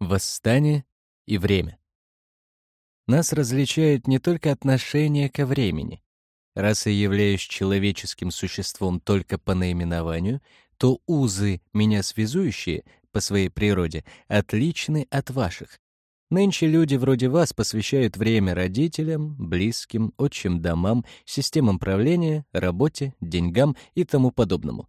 Восстание и время. Нас различает не только отношение ко времени. Раз я являюсь человеческим существом только по наименованию, то узы, меня связующие по своей природе, отличны от ваших. Нынче люди вроде вас посвящают время родителям, близким, отчим домам, системам правления, работе, деньгам и тому подобному.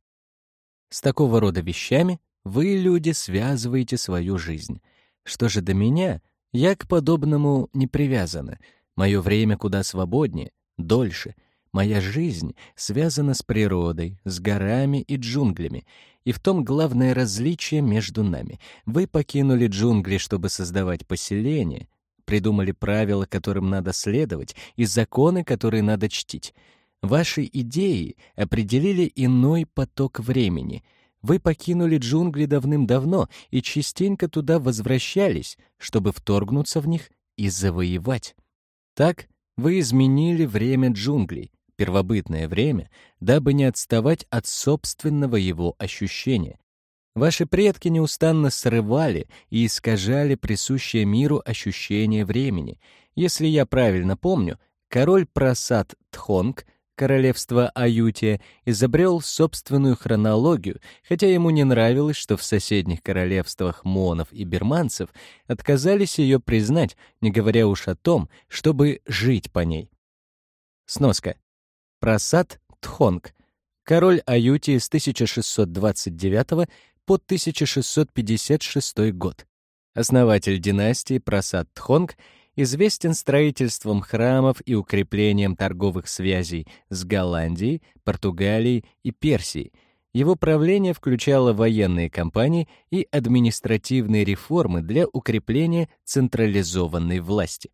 С такого рода вещами вы, люди, связываете свою жизнь. Что же до меня, я к подобному не привязана. Мое время куда свободнее, дольше. Моя жизнь связана с природой, с горами и джунглями. И в том главное различие между нами. Вы покинули джунгли, чтобы создавать поселение, придумали правила, которым надо следовать, и законы, которые надо чтить. Ваши идеи определили иной поток времени — вы покинули джунгли давным-давно и частенько туда возвращались, чтобы вторгнуться в них и завоевать. Так вы изменили время джунглей, первобытное время, дабы не отставать от собственного его ощущения. Ваши предки неустанно срывали и искажали присущее миру ощущение времени. Если я правильно помню, король Прасад Тхонг — королевства Аютия, изобрел собственную хронологию, хотя ему не нравилось, что в соседних королевствах монов и берманцев отказались ее признать, не говоря уж о том, чтобы жить по ней. Сноска. Прасад Тхонг. Король Аютии с 1629 по 1656 год. Основатель династии Прасад Тхонг — известен строительством храмов и укреплением торговых связей с Голландией, Португалией и Персией. Его правление включало военные кампании и административные реформы для укрепления централизованной власти.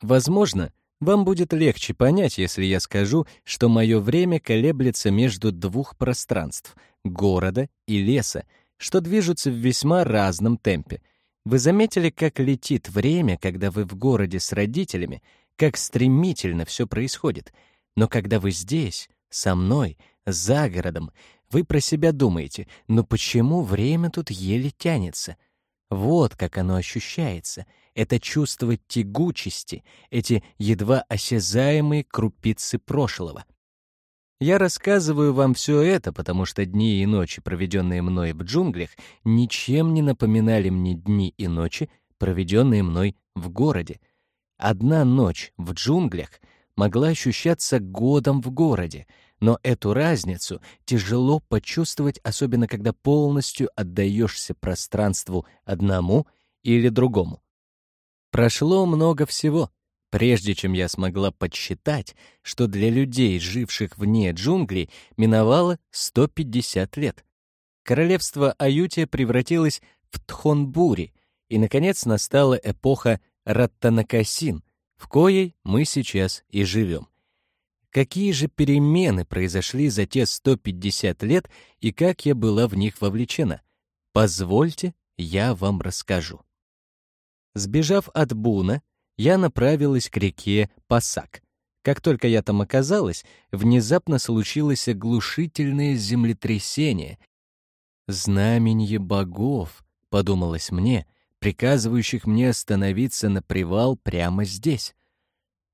Возможно, вам будет легче понять, если я скажу, что мое время колеблется между двух пространств — города и леса, что движутся в весьма разном темпе — вы заметили, как летит время, когда вы в городе с родителями, как стремительно все происходит. Но когда вы здесь, со мной, за городом, вы про себя думаете, ну почему время тут еле тянется? Вот как оно ощущается. Это чувство тягучести, эти едва осязаемые крупицы прошлого. Я рассказываю вам все это, потому что дни и ночи, проведенные мной в джунглях, ничем не напоминали мне дни и ночи, проведенные мной в городе. Одна ночь в джунглях могла ощущаться годом в городе, но эту разницу тяжело почувствовать, особенно когда полностью отдаешься пространству одному или другому. Прошло много всего — прежде чем я смогла подсчитать, что для людей, живших вне джунглей, миновало 150 лет. Королевство Аютия превратилось в Тхонбури, и, наконец, настала эпоха Раттанакасин, в коей мы сейчас и живем. Какие же перемены произошли за те 150 лет и как я была в них вовлечена? Позвольте, я вам расскажу. Сбежав от Буна, я направилась к реке Пасак. Как только я там оказалась, внезапно случилось оглушительное землетрясение. «Знаменье богов», — подумалось мне, приказывающих мне остановиться на привал прямо здесь.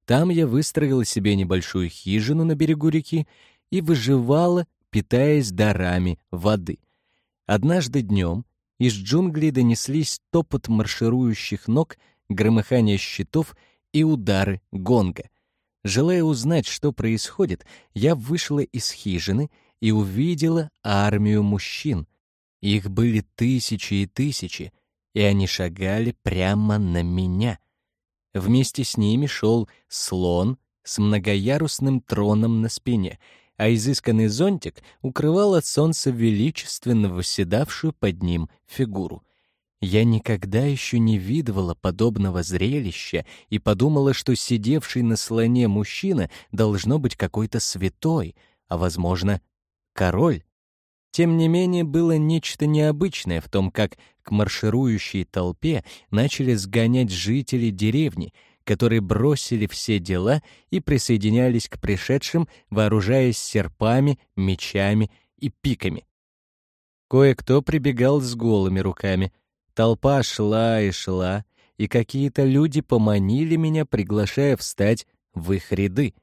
Там я выстроила себе небольшую хижину на берегу реки и выживала, питаясь дарами воды. Однажды днем из джунглей донеслись топот марширующих ног громыхание щитов и удары гонга. Желая узнать, что происходит, я вышла из хижины и увидела армию мужчин. Их были тысячи и тысячи, и они шагали прямо на меня. Вместе с ними шел слон с многоярусным троном на спине, а изысканный зонтик укрывал от солнца величественно восседавшую под ним фигуру. Я никогда еще не видывала подобного зрелища и подумала, что сидевший на слоне мужчина должно быть какой-то святой, а, возможно, король. Тем не менее, было нечто необычное в том, как к марширующей толпе начали сгонять жители деревни, которые бросили все дела и присоединялись к пришедшим, вооружаясь серпами, мечами и пиками. Кое-кто прибегал с голыми руками — Толпа шла и шла, и какие-то люди поманили меня, приглашая встать в их ряды.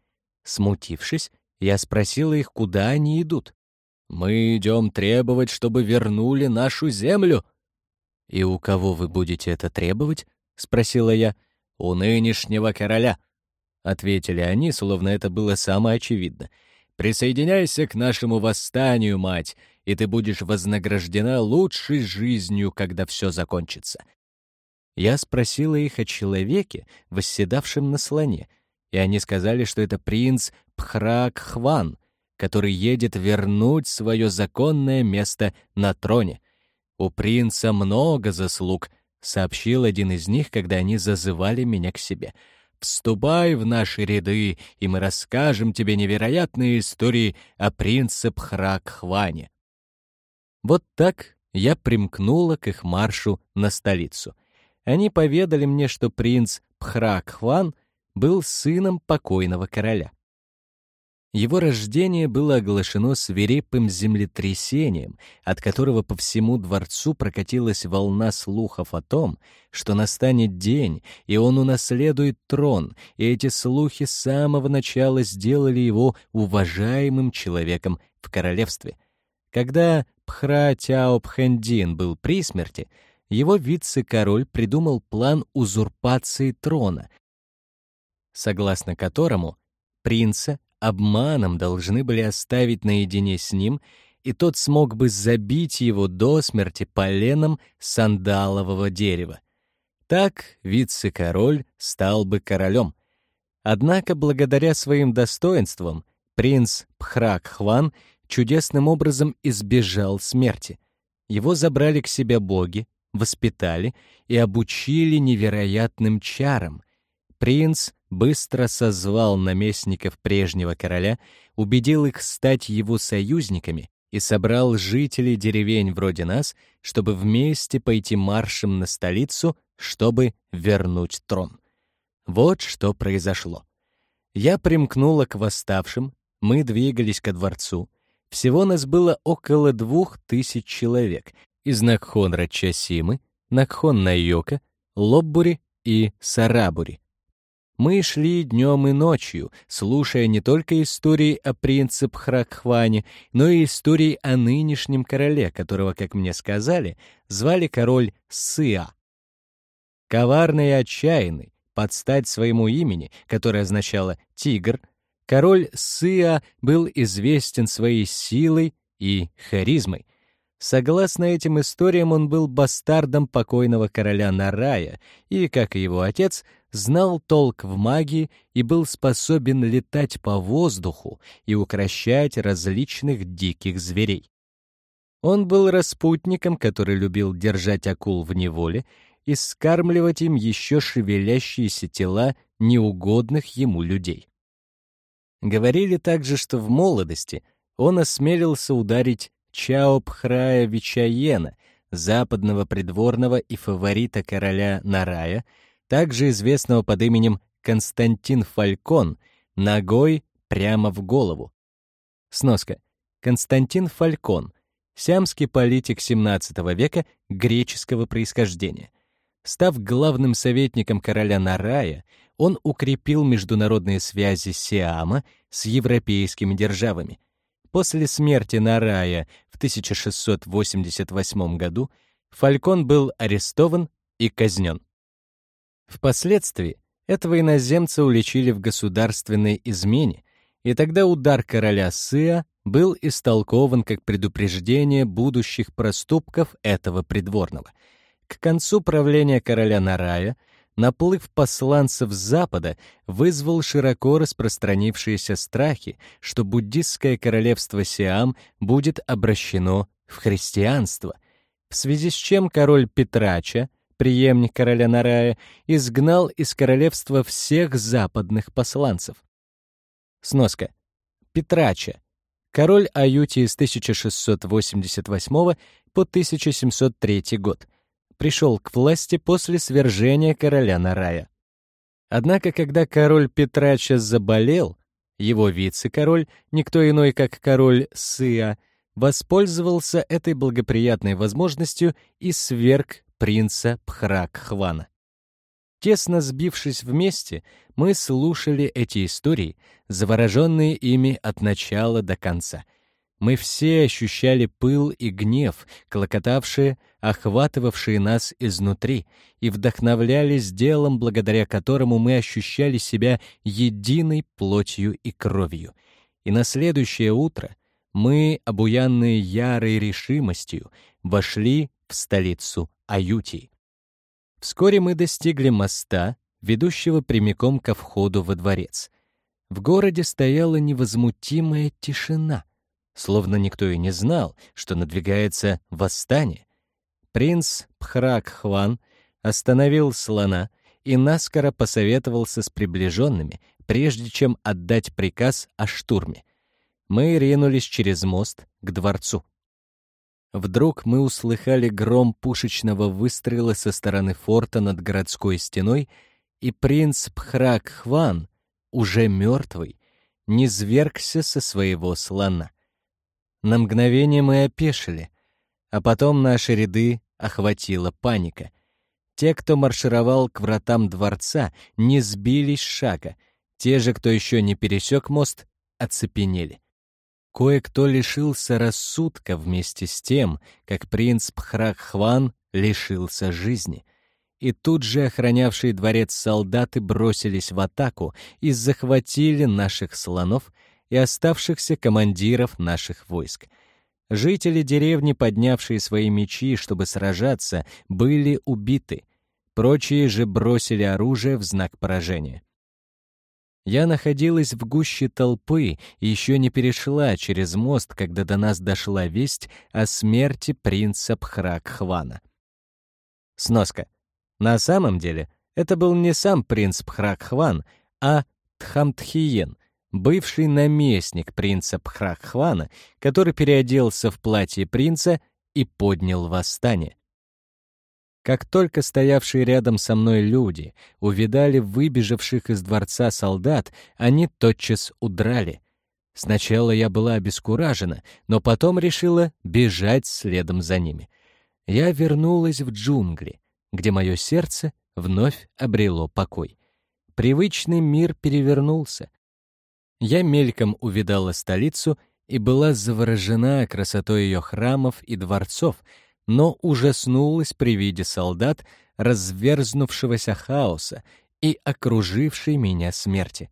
Смутившись, я спросила их, куда они идут. «Мы идем требовать, чтобы вернули нашу землю». «И у кого вы будете это требовать?» — спросила я. «У нынешнего короля», — ответили они, словно это было самое очевидно. «Присоединяйся к нашему восстанию, мать, и ты будешь вознаграждена лучшей жизнью, когда все закончится». Я спросила их о человеке, восседавшем на слоне, и они сказали, что это принц Пхрак-Хван, который едет вернуть свое законное место на троне. «У принца много заслуг», — сообщил один из них, когда они зазывали меня к себе. «Вступай в наши ряды, и мы расскажем тебе невероятные истории о принце Пхрак-Хване». Вот так я примкнула к их маршу на столицу. Они поведали мне, что принц Пхрак-Хван был сыном покойного короля. Его рождение было оглашено свирепым землетрясением, от которого по всему дворцу прокатилась волна слухов о том, что настанет день, и он унаследует трон, и эти слухи с самого начала сделали его уважаемым человеком в королевстве. Когда Пхра Тяо Пхэндин был при смерти, его вице-король придумал план узурпации трона, согласно которому принца обманом должны были оставить наедине с ним, и тот смог бы забить его до смерти поленом сандалового дерева. Так вице-король стал бы королем. Однако, благодаря своим достоинствам, принц Пхрак-Хван чудесным образом избежал смерти. Его забрали к себе боги, воспитали и обучили невероятным чарам. Принц быстро созвал наместников прежнего короля, убедил их стать его союзниками и собрал жителей деревень вроде нас, чтобы вместе пойти маршем на столицу, чтобы вернуть трон. Вот что произошло. Я примкнула к восставшим, мы двигались ко дворцу. Всего нас было около двух тысяч человек из Накхонра Часимы, Накхон Найока, Лоббури и Сарабури. Мы шли днем и ночью, слушая не только истории о принце Пхракхване, но и истории о нынешнем короле, которого, как мне сказали, звали король Сыа. Коварный и отчаянный, под стать своему имени, которое означало «тигр», король Сыа был известен своей силой и харизмой. Согласно этим историям, он был бастардом покойного короля Нарая и, как и его отец, знал толк в магии и был способен летать по воздуху и укращать различных диких зверей. Он был распутником, который любил держать акул в неволе и скармливать им еще шевелящиеся тела неугодных ему людей. Говорили также, что в молодости он осмелился ударить Чао Пхрая Вичаена, западного придворного и фаворита короля Нарая, также известного под именем Константин Фалькон, ногой прямо в голову. Сноска. Константин Фалькон, сиамский политик XVII века греческого происхождения. Став главным советником короля Нарая, он укрепил международные связи Сиама с европейскими державами. После смерти Нарая в 1688 году Фалькон был арестован и казнен. Впоследствии этого иноземца уличили в государственной измене, и тогда удар короля Сыа был истолкован как предупреждение будущих проступков этого придворного. К концу правления короля Нарая наплыв посланцев Запада вызвал широко распространившиеся страхи, что буддистское королевство Сиам будет обращено в христианство, в связи с чем король Петрача преемник короля Нарая, изгнал из королевства всех западных посланцев. Сноска. Петрача. Король Аютии с 1688 по 1703 год. Пришел к власти после свержения короля Нарая. Однако, когда король Петрача заболел, его вице-король, никто иной, как король Сыа, воспользовался этой благоприятной возможностью и сверг принца Пхрак-Хвана. Тесно сбившись вместе, мы слушали эти истории, завороженные ими от начала до конца. Мы все ощущали пыл и гнев, клокотавшие, охватывавшие нас изнутри, и вдохновлялись делом, благодаря которому мы ощущали себя единой плотью и кровью. И на следующее утро мы, обуянные ярой решимостью, вошли в столицу Аютии. Вскоре мы достигли моста, ведущего прямиком ко входу во дворец. В городе стояла невозмутимая тишина, словно никто и не знал, что надвигается восстание. Принц Пхрак-Хван остановил слона и наскоро посоветовался с приближенными, прежде чем отдать приказ о штурме. Мы ринулись через мост к дворцу. Вдруг мы услыхали гром пушечного выстрела со стороны форта над городской стеной, и принц Пхрак-Хван, уже мертвый, низвергся со своего слона. На мгновение мы опешили, а потом наши ряды охватила паника. Те, кто маршировал к вратам дворца, не сбились с шага, те же, кто еще не пересек мост, оцепенели. Кое-кто лишился рассудка вместе с тем, как принц Пхрахван лишился жизни. И тут же охранявшие дворец солдаты бросились в атаку и захватили наших слонов и оставшихся командиров наших войск. Жители деревни, поднявшие свои мечи, чтобы сражаться, были убиты. Прочие же бросили оружие в знак поражения. Я находилась в гуще толпы и еще не перешла через мост, когда до нас дошла весть о смерти принца Пхракхвана. Сноска. На самом деле, это был не сам принц Пхракхван, а Тхамтхиен, бывший наместник принца Пхракхвана, который переоделся в платье принца и поднял восстание. Как только стоявшие рядом со мной люди увидали выбежавших из дворца солдат, они тотчас удрали. Сначала я была обескуражена, но потом решила бежать следом за ними. Я вернулась в джунгли, где мое сердце вновь обрело покой. Привычный мир перевернулся. Я мельком увидала столицу и была заворожена красотой ее храмов и дворцов — но ужаснулась при виде солдат, разверзнувшегося хаоса и окружившей меня смерти.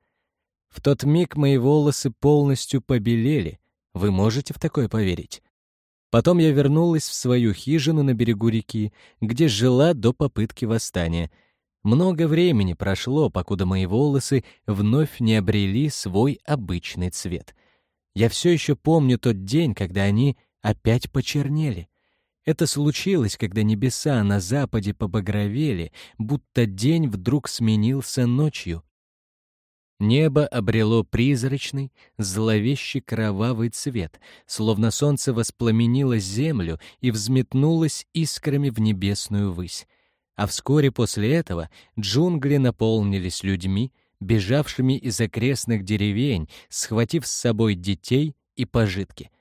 В тот миг мои волосы полностью побелели. Вы можете в такое поверить? Потом я вернулась в свою хижину на берегу реки, где жила до попытки восстания. Много времени прошло, покуда мои волосы вновь не обрели свой обычный цвет. Я все еще помню тот день, когда они опять почернели. Это случилось, когда небеса на западе побагровели, будто день вдруг сменился ночью. Небо обрело призрачный, зловещий кровавый цвет, словно солнце воспламенило землю и взметнулось искрами в небесную высь. А вскоре после этого джунгли наполнились людьми, бежавшими из окрестных деревень, схватив с собой детей и пожитки.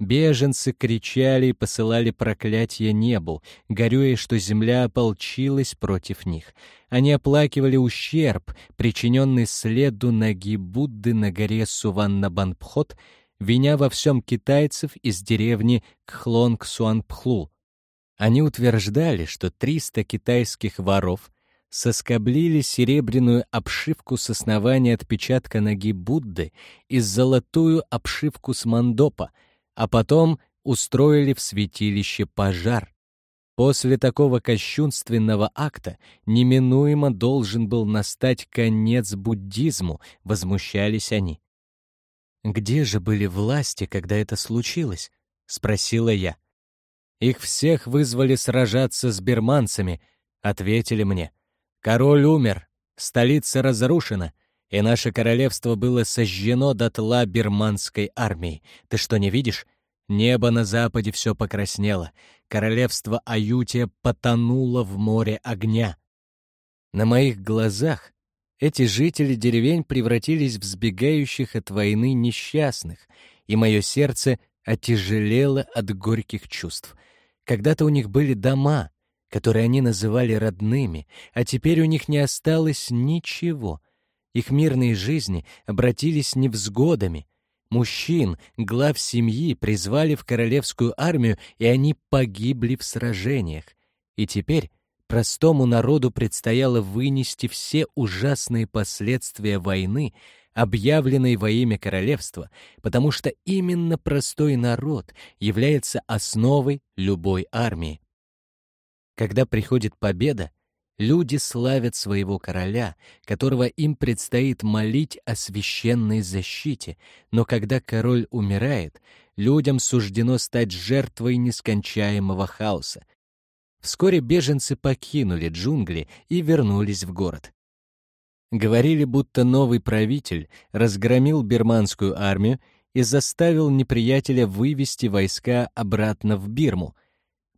Беженцы кричали и посылали проклятия небу, горюя, что земля ополчилась против них. Они оплакивали ущерб, причиненный следу ноги Будды на горе Суваннабанпхот, виня во всем китайцев из деревни Кхлонг-Суанпхлу. Они утверждали, что 300 китайских воров соскоблили серебряную обшивку с основания отпечатка ноги Будды и золотую обшивку с мандопа — а потом устроили в святилище пожар. После такого кощунственного акта неминуемо должен был настать конец буддизму, возмущались они. «Где же были власти, когда это случилось?» — спросила я. «Их всех вызвали сражаться с берманцами», — ответили мне. «Король умер, столица разрушена, и наше королевство было сожжено дотла бирманской армией. Ты что, не видишь? Небо на западе все покраснело. Королевство Аютия потонуло в море огня. На моих глазах эти жители деревень превратились в сбегающих от войны несчастных, и мое сердце отяжелело от горьких чувств. Когда-то у них были дома, которые они называли родными, а теперь у них не осталось ничего. Их мирные жизни обратились невзгодами. Мужчин, глав семьи, призвали в королевскую армию, и они погибли в сражениях. И теперь простому народу предстояло вынести все ужасные последствия войны, объявленной во имя королевства, потому что именно простой народ является основой любой армии. Когда приходит победа, люди славят своего короля, которого им предстоит молить о священной защите, но когда король умирает, людям суждено стать жертвой нескончаемого хаоса. Вскоре беженцы покинули джунгли и вернулись в город. Говорили, будто новый правитель разгромил бирманскую армию и заставил неприятеля вывести войска обратно в Бирму,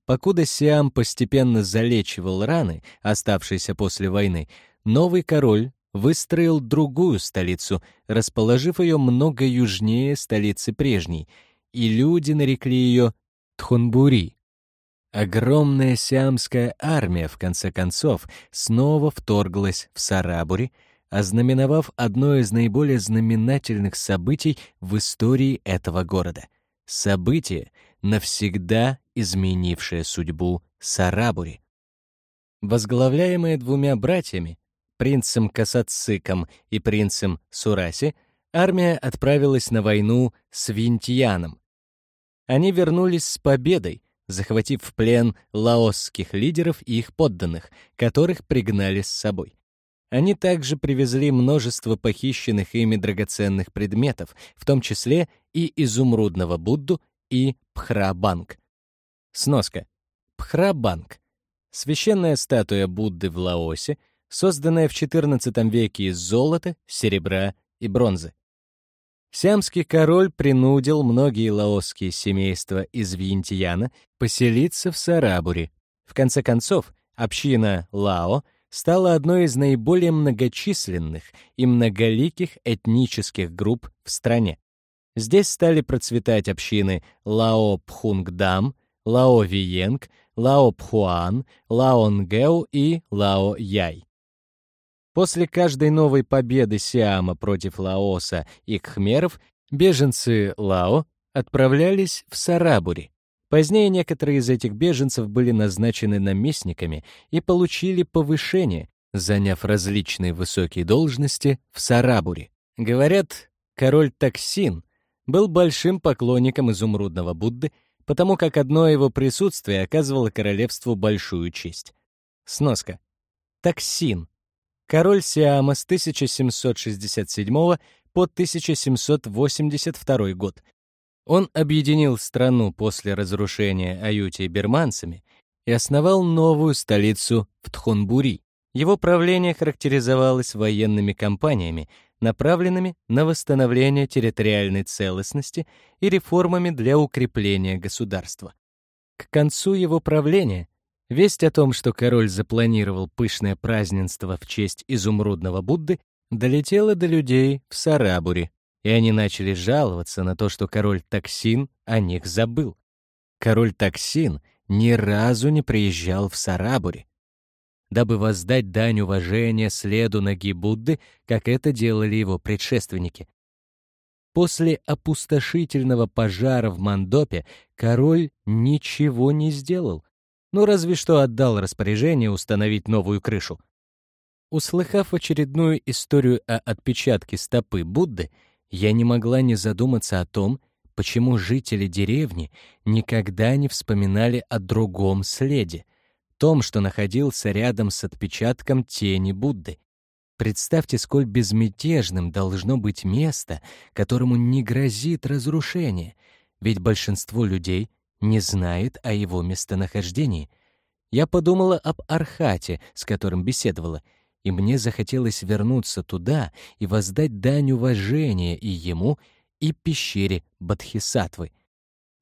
Покуда Сиам постепенно залечивал раны, оставшиеся после войны, новый король выстроил другую столицу, расположив ее много южнее столицы прежней, и люди нарекли ее Тхунбури. Огромная сиамская армия, в конце концов, снова вторглась в Сарабури, ознаменовав одно из наиболее знаменательных событий в истории этого города. Событие, навсегда изменившая судьбу Сарабури. Возглавляемая двумя братьями, принцем Касациком и принцем Сураси, армия отправилась на войну с Винтияном. Они вернулись с победой, захватив в плен лаосских лидеров и их подданных, которых пригнали с собой. Они также привезли множество похищенных ими драгоценных предметов, в том числе и изумрудного Будду и Пхрабанг. Сноска. Пхрабанг. Священная статуя Будды в Лаосе, созданная в XIV веке из золота, серебра и бронзы. Сиамский король принудил многие лаосские семейства из Вьентияна поселиться в Сарабуре. В конце концов, община Лао стала одной из наиболее многочисленных и многоликих этнических групп в стране. Здесь стали процветать общины Лао Пхунгдам, Лао Виенг, Лао Пхуан, Лао Нгэу и Лао Яй. После каждой новой победы Сиама против Лаоса и Кхмеров беженцы Лао отправлялись в Сарабури. Позднее некоторые из этих беженцев были назначены наместниками и получили повышение, заняв различные высокие должности в Сарабуре. Говорят, король Таксин был большим поклонником изумрудного Будды, потому как одно его присутствие оказывало королевству большую честь. Сноска. Таксин. Король Сиама с 1767 по 1782 год. Он объединил страну после разрушения Аютии берманцами и основал новую столицу в Тхонбури. Его правление характеризовалось военными кампаниями, направленными на восстановление территориальной целостности и реформами для укрепления государства. К концу его правления весть о том, что король запланировал пышное празднество в честь изумрудного Будды, долетела до людей в Сарабуре, и они начали жаловаться на то, что король Таксин о них забыл. Король Таксин ни разу не приезжал в Сарабуре, дабы воздать дань уважения следу ноги Будды, как это делали его предшественники. После опустошительного пожара в Мандопе король ничего не сделал, ну разве что отдал распоряжение установить новую крышу. Услыхав очередную историю о отпечатке стопы Будды, я не могла не задуматься о том, почему жители деревни никогда не вспоминали о другом следе — том, что находился рядом с отпечатком тени Будды. Представьте, сколь безмятежным должно быть место, которому не грозит разрушение, ведь большинство людей не знает о его местонахождении. Я подумала об Архате, с которым беседовала, и мне захотелось вернуться туда и воздать дань уважения и ему, и пещере Бадхисатвы.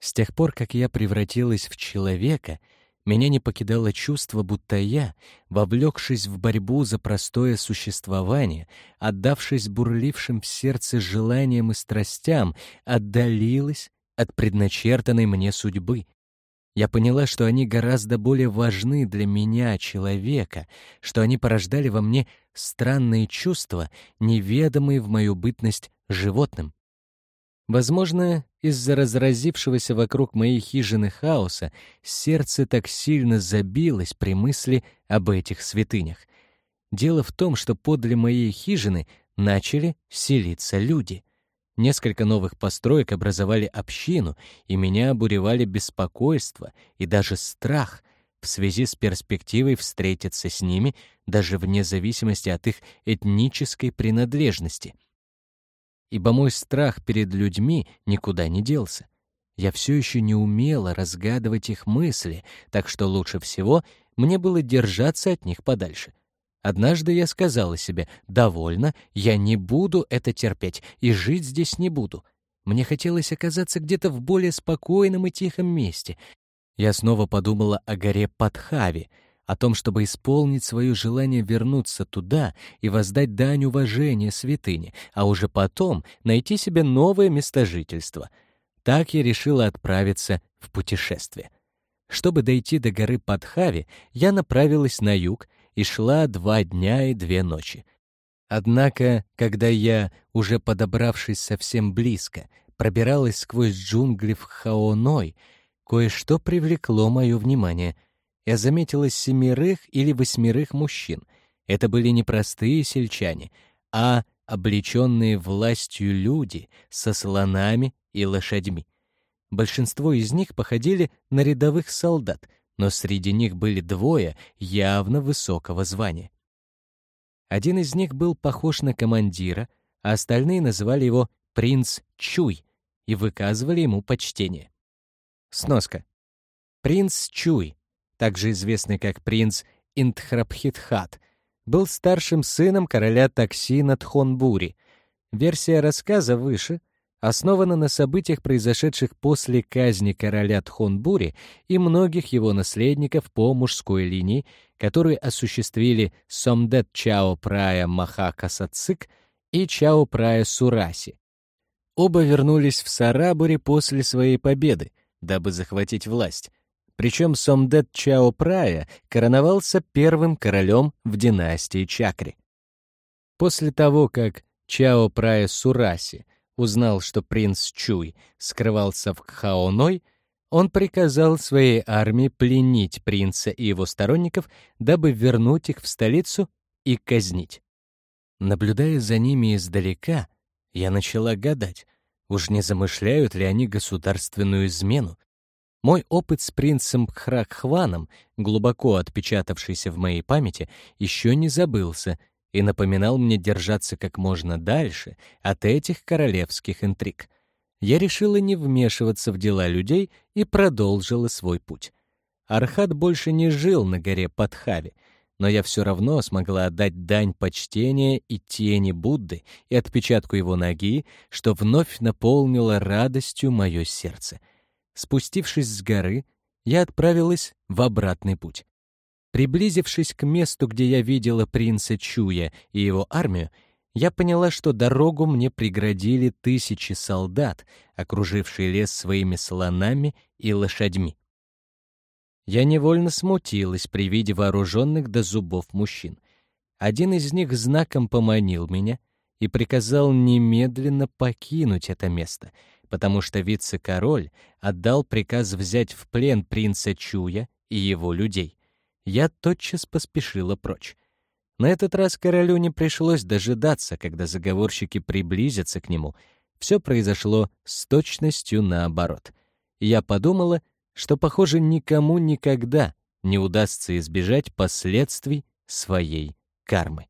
С тех пор, как я превратилась в человека — меня не покидало чувство, будто я, вовлекшись в борьбу за простое существование, отдавшись бурлившим в сердце желаниям и страстям, отдалилась от предначертанной мне судьбы. Я поняла, что они гораздо более важны для меня, человека, что они порождали во мне странные чувства, неведомые в мою бытность животным. Возможно, из-за разразившегося вокруг моей хижины хаоса сердце так сильно забилось при мысли об этих святынях. Дело в том, что подле моей хижины начали селиться люди — Несколько новых построек образовали общину, и меня обуревали беспокойство и даже страх в связи с перспективой встретиться с ними даже вне зависимости от их этнической принадлежности. Ибо мой страх перед людьми никуда не делся. Я все еще не умела разгадывать их мысли, так что лучше всего мне было держаться от них подальше — Однажды я сказала себе «довольно, я не буду это терпеть и жить здесь не буду». Мне хотелось оказаться где-то в более спокойном и тихом месте. Я снова подумала о горе Падхави, о том, чтобы исполнить свое желание вернуться туда и воздать дань уважения святыне, а уже потом найти себе новое место жительства. Так я решила отправиться в путешествие. Чтобы дойти до горы Падхави, я направилась на юг и шла два дня и две ночи. Однако, когда я, уже подобравшись совсем близко, пробиралась сквозь джунгли в Хаоной, кое-что привлекло мое внимание. Я заметила семерых или восьмерых мужчин. Это были не простые сельчане, а облеченные властью люди со слонами и лошадьми. Большинство из них походили на рядовых солдат, но среди них были двое явно высокого звания. Один из них был похож на командира, а остальные называли его «принц Чуй» и выказывали ему почтение. Сноска. Принц Чуй, также известный как принц Интхрапхитхат, был старшим сыном короля Таксина Тхонбури. Версия рассказа выше — основана на событиях, произошедших после казни короля Тхонбури и многих его наследников по мужской линии, которые осуществили Сомдет Чао Прая Махака Сацик и Чао Прая Сураси. Оба вернулись в Сарабури после своей победы, дабы захватить власть. Причем Сомдет Чао Прая короновался первым королем в династии Чакри. После того, как Чао Прая Сураси узнал, что принц Чуй скрывался в Кхаоной, он приказал своей армии пленить принца и его сторонников, дабы вернуть их в столицу и казнить. Наблюдая за ними издалека, я начала гадать, уж не замышляют ли они государственную измену. Мой опыт с принцем Хракхваном, глубоко отпечатавшийся в моей памяти, еще не забылся — и напоминал мне держаться как можно дальше от этих королевских интриг. Я решила не вмешиваться в дела людей и продолжила свой путь. Архат больше не жил на горе Падхави, но я все равно смогла отдать дань почтения и тени Будды и отпечатку его ноги, что вновь наполнило радостью мое сердце. Спустившись с горы, я отправилась в обратный путь. Приблизившись к месту, где я видела принца Чуя и его армию, я поняла, что дорогу мне преградили тысячи солдат, окружившие лес своими слонами и лошадьми. Я невольно смутилась при виде вооруженных до зубов мужчин. Один из них знаком поманил меня и приказал немедленно покинуть это место, потому что вице-король отдал приказ взять в плен принца Чуя и его людей — я тотчас поспешила прочь. На этот раз королю не пришлось дожидаться, когда заговорщики приблизятся к нему. Все произошло с точностью наоборот. Я подумала, что, похоже, никому никогда не удастся избежать последствий своей кармы.